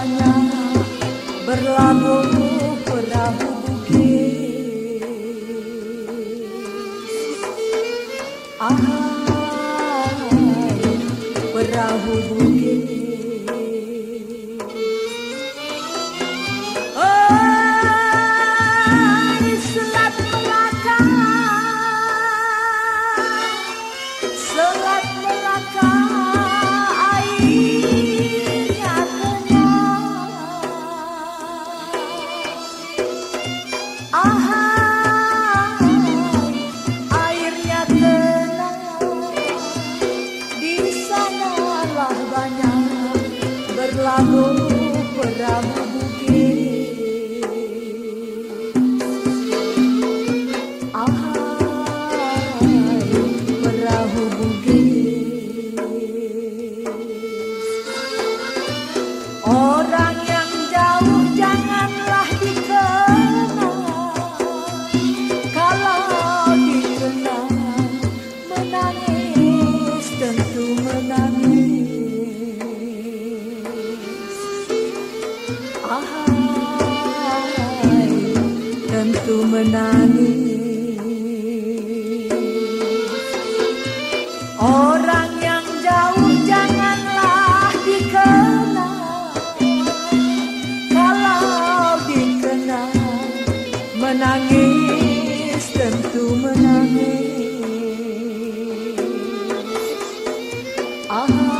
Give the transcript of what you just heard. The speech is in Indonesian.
banyak berlabuh perahu bukit. Ahai perahu bukit menangis. Orang yang jauh janganlah dikenal. Kalau dikenal menangis tentu menangis. Ahai